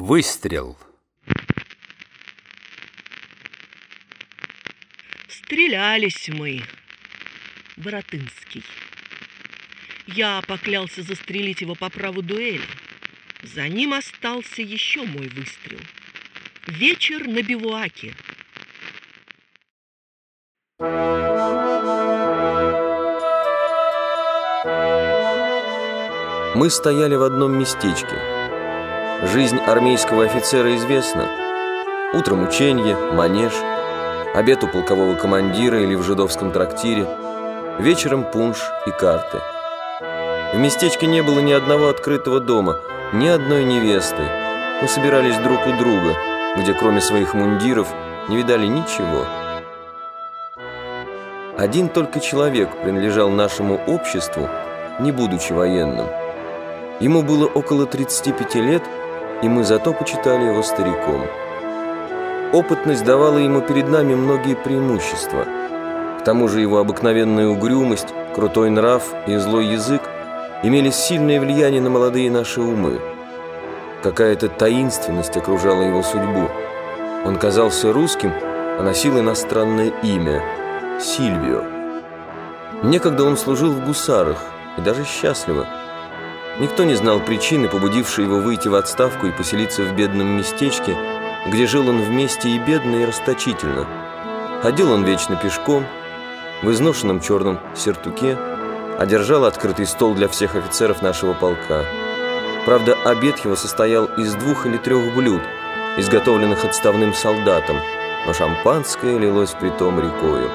Выстрел. Стрелялись мы, Боротынский. Я поклялся застрелить его по праву дуэли. За ним остался еще мой выстрел. Вечер на бивуаке. Мы стояли в одном местечке. Жизнь армейского офицера известна. Утром ученье, манеж, обед у полкового командира или в жидовском трактире, вечером пунш и карты. В местечке не было ни одного открытого дома, ни одной невесты. Мы собирались друг у друга, где кроме своих мундиров не видали ничего. Один только человек принадлежал нашему обществу, не будучи военным – Ему было около 35 лет, и мы зато почитали его стариком. Опытность давала ему перед нами многие преимущества. К тому же его обыкновенная угрюмость, крутой нрав и злой язык имели сильное влияние на молодые наши умы. Какая-то таинственность окружала его судьбу. Он казался русским, а носил иностранное имя – Сильвио. Некогда он служил в гусарах, и даже счастливо – Никто не знал причины, побудившей его выйти в отставку и поселиться в бедном местечке, где жил он вместе и бедно, и расточительно. Ходил он вечно пешком, в изношенном черном сертуке, одержал открытый стол для всех офицеров нашего полка. Правда, обед его состоял из двух или трех блюд, изготовленных отставным солдатом, но шампанское лилось притом рекою.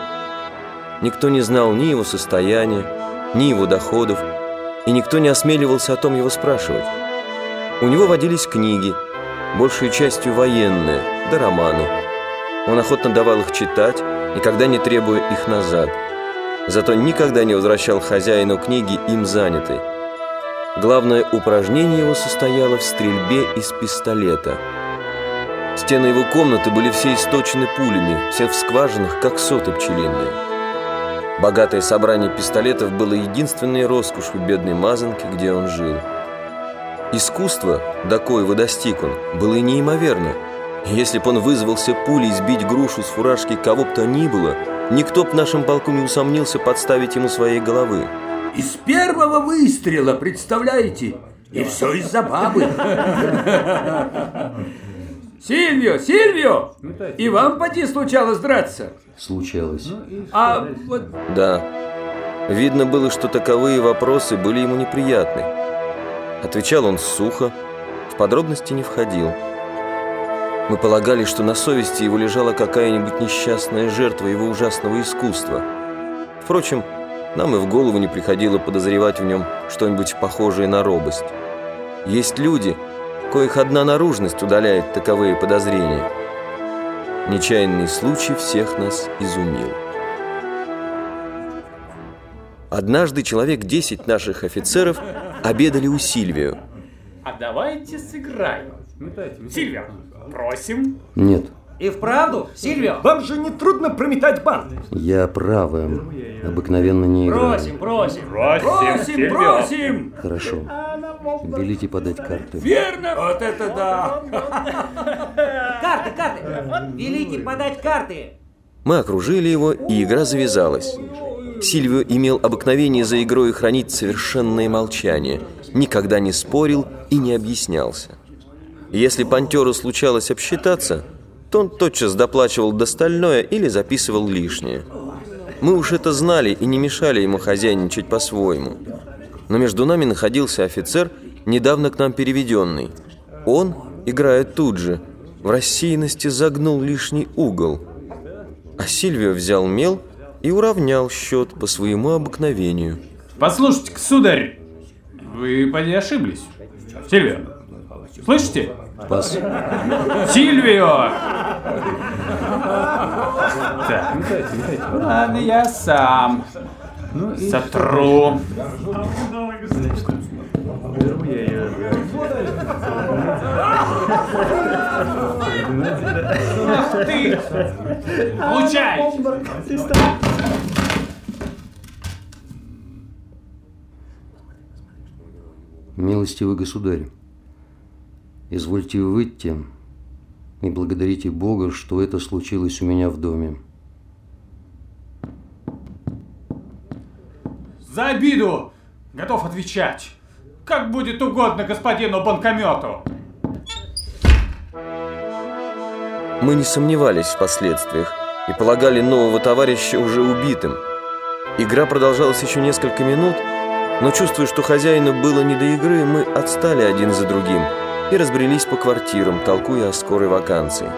Никто не знал ни его состояния, ни его доходов, и никто не осмеливался о том его спрашивать. У него водились книги, большей частью военные, да романы. Он охотно давал их читать, никогда не требуя их назад. Зато никогда не возвращал хозяину книги им занятой. Главное упражнение его состояло в стрельбе из пистолета. Стены его комнаты были все источены пулями, все в скважинах, как соты пчелиные. Богатое собрание пистолетов было единственной роскошью бедной мазанки, где он жил. Искусство, до коего достиг он, было неимоверно. Если б он вызвался пулей сбить грушу с фуражки кого бы то ни было, никто б нашем полку не усомнился подставить ему своей головы. Из первого выстрела, представляете? И все из-за бабы. Сильвио, Сильвио! И вам поди случалось драться? Случалось. А вот... Да. Видно было, что таковые вопросы были ему неприятны. Отвечал он сухо, в подробности не входил. Мы полагали, что на совести его лежала какая-нибудь несчастная жертва его ужасного искусства. Впрочем, нам и в голову не приходило подозревать в нем что-нибудь похожее на робость. Есть люди, коих одна наружность удаляет таковые подозрения. Нечаянный случай всех нас изумил. Однажды человек десять наших офицеров обедали у Сильвию. А давайте сыграем. Сильвия, просим. Нет. И вправду, Сильвио? Вам же не трудно прометать банк. Я правым. Обыкновенно не играю. Просим, просим. Просим, Просим, просим. Хорошо. Велите подать карты. Верно. Вот это да. Карты, карты. Велите подать карты. Мы окружили его, и игра завязалась. Сильвио имел обыкновение за игрой хранить совершенное молчание, никогда не спорил и не объяснялся. Если пантеру случалось обсчитаться, то он тотчас доплачивал достальное или записывал лишнее. Мы уж это знали и не мешали ему хозяйничать по-своему. Но между нами находился офицер, недавно к нам переведенный. Он, играя тут же, в рассеянности загнул лишний угол. А Сильвио взял мел и уравнял счет по своему обыкновению. Послушайте-ка, сударь, вы поди ошиблись. Сильвио, слышите? Пас. Сильвио! Так, ладно, я сам сотру. Ах ты! Получай! Милостивый государь, Извольте выйти и благодарите Бога, что это случилось у меня в доме. За обиду готов отвечать. Как будет угодно господину банкомету. Мы не сомневались в последствиях и полагали нового товарища уже убитым. Игра продолжалась еще несколько минут, но чувствуя, что хозяину было не до игры, мы отстали один за другим и разбрелись по квартирам, толкуя о скорой вакансии.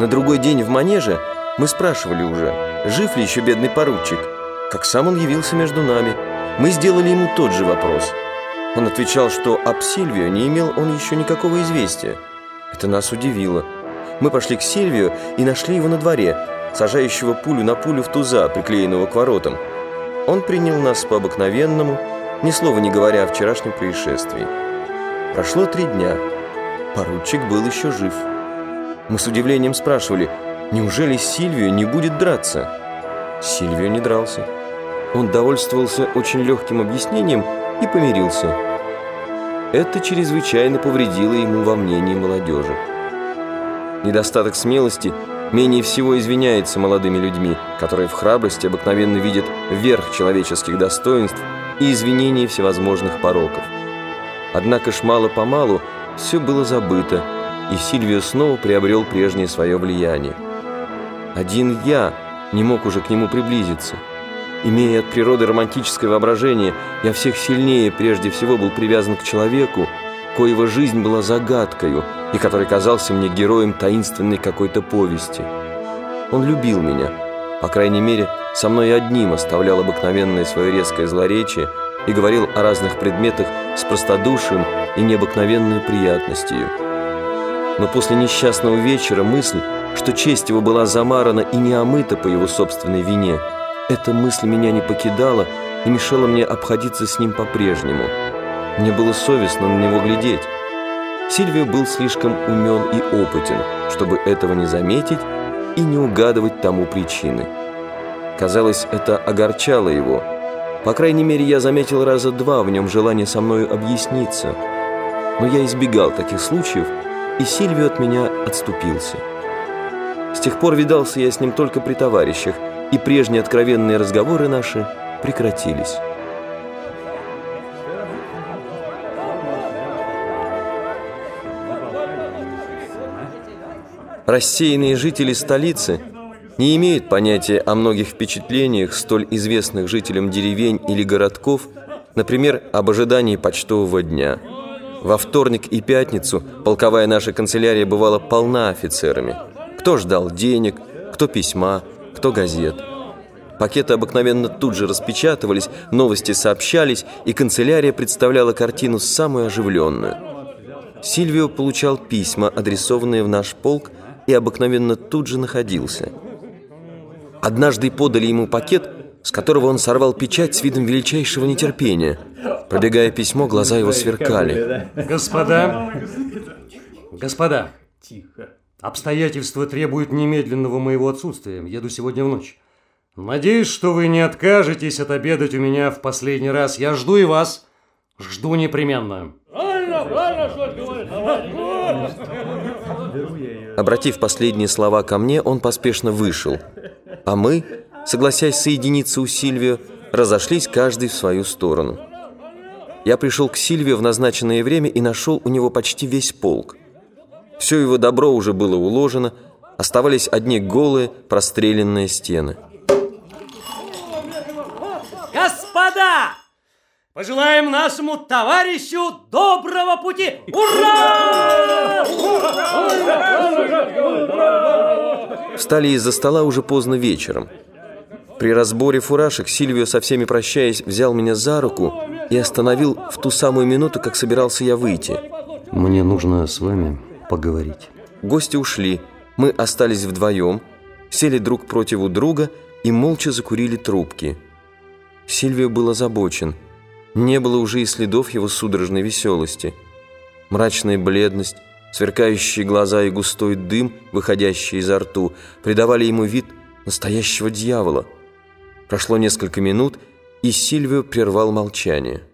На другой день в манеже мы спрашивали уже, жив ли еще бедный поручик. Как сам он явился между нами, мы сделали ему тот же вопрос. Он отвечал, что об Сильвио не имел он еще никакого известия. Это нас удивило. Мы пошли к Сильвию и нашли его на дворе, сажающего пулю на пулю в туза, приклеенного к воротам. Он принял нас по-обыкновенному, ни слова не говоря о вчерашнем происшествии. Прошло три дня. Поручик был еще жив. Мы с удивлением спрашивали, неужели Сильвио не будет драться? Сильвио не дрался. Он довольствовался очень легким объяснением и помирился. Это чрезвычайно повредило ему во мнении молодежи. Недостаток смелости менее всего извиняется молодыми людьми, которые в храбрости обыкновенно видят верх человеческих достоинств и извинения всевозможных пороков. Однако ж мало-помалу все было забыто, и Сильвио снова приобрел прежнее свое влияние. Один я не мог уже к нему приблизиться. Имея от природы романтическое воображение, я всех сильнее прежде всего был привязан к человеку, коего жизнь была загадкою и который казался мне героем таинственной какой-то повести. Он любил меня, по крайней мере, со мной одним оставлял обыкновенное свое резкое злоречие и говорил о разных предметах с простодушием и необыкновенной приятностью. Но после несчастного вечера мысль, что честь его была замарана и не омыта по его собственной вине – эта мысль меня не покидала и мешала мне обходиться с ним по-прежнему. Мне было совестно на него глядеть. Сильвио был слишком умен и опытен, чтобы этого не заметить и не угадывать тому причины. Казалось, это огорчало его. По крайней мере, я заметил раза два в нем желание со мною объясниться. Но я избегал таких случаев, и Сильвио от меня отступился. С тех пор видался я с ним только при товарищах – и прежние откровенные разговоры наши прекратились. Рассеянные жители столицы не имеют понятия о многих впечатлениях, столь известных жителям деревень или городков, например, об ожидании почтового дня. Во вторник и пятницу полковая наша канцелярия бывала полна офицерами. Кто ждал денег, кто письма, кто газет. Пакеты обыкновенно тут же распечатывались, новости сообщались, и канцелярия представляла картину самую оживленную. Сильвио получал письма, адресованные в наш полк, и обыкновенно тут же находился. Однажды подали ему пакет, с которого он сорвал печать с видом величайшего нетерпения. Пробегая письмо, глаза его сверкали. Господа, господа, обстоятельства требуют немедленного моего отсутствия. Еду сегодня в ночь. Надеюсь, что вы не откажетесь отобедать у меня в последний раз. Я жду и вас. Жду непременно. Обратив последние слова ко мне, он поспешно вышел. А мы, согласясь соединиться у Сильвио, разошлись каждый в свою сторону. Я пришел к Сильвио в назначенное время и нашел у него почти весь полк. Все его добро уже было уложено, оставались одни голые, простреленные стены. Господа! Пожелаем нашему товарищу доброго пути! Ура! Встали из-за стола уже поздно вечером. При разборе фуражек Сильвио со всеми прощаясь взял меня за руку и остановил в ту самую минуту, как собирался я выйти. Мне нужно с вами поговорить. Гости ушли. Мы остались вдвоем, сели друг против друга и молча закурили трубки. Сильвио был озабочен. Не было уже и следов его судорожной веселости. Мрачная бледность, сверкающие глаза и густой дым, выходящий изо рту, придавали ему вид настоящего дьявола. Прошло несколько минут, и Сильвио прервал молчание.